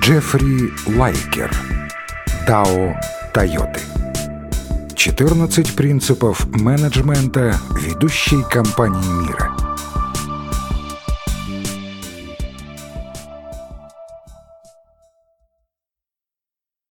Джеффри Лайкер. ТАО, Тойоты. 14 принципов менеджмента ведущей компании мира –